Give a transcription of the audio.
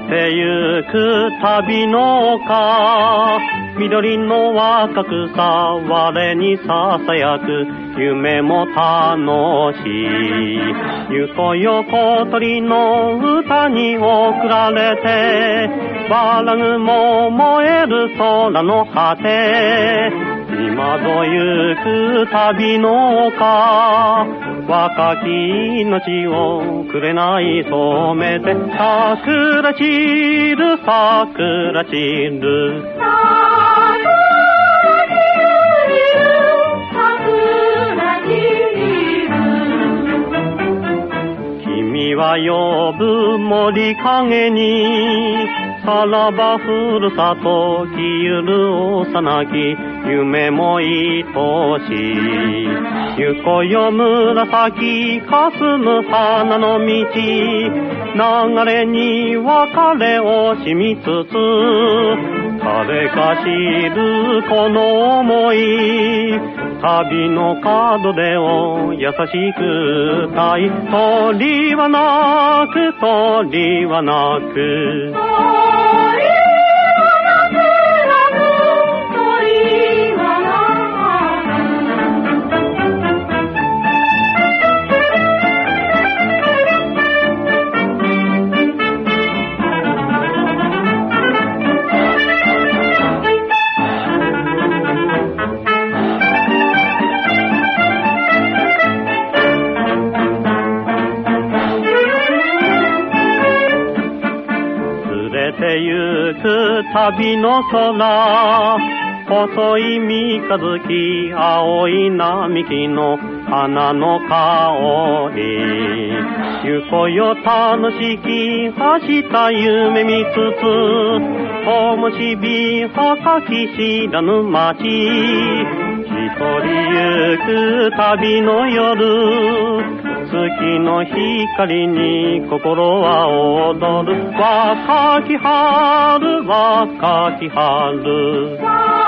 てゆく旅の丘。緑の若草我にささやく夢も楽しい。ゆこよ小鳥の歌に送られてバラグも燃える空の果て。今ぞ行く旅の丘。若き命をくれない染めて桜散る桜散る。君は呼ぶ森影にさらばふるさと消ゆる幼き夢も愛しい。ゆこよ紫かすむ花の道。流れに別れをしみつつ誰か知るこの想い。旅の門出を優しく歌い。鳥はなく鳥はなく。て行く旅の空細い三日月青い並木の花の香り。ゆこよ楽しき明日夢見つつ面白はき知らぬ街。一人行く旅の夜月の光に心は踊る。若き春若き春。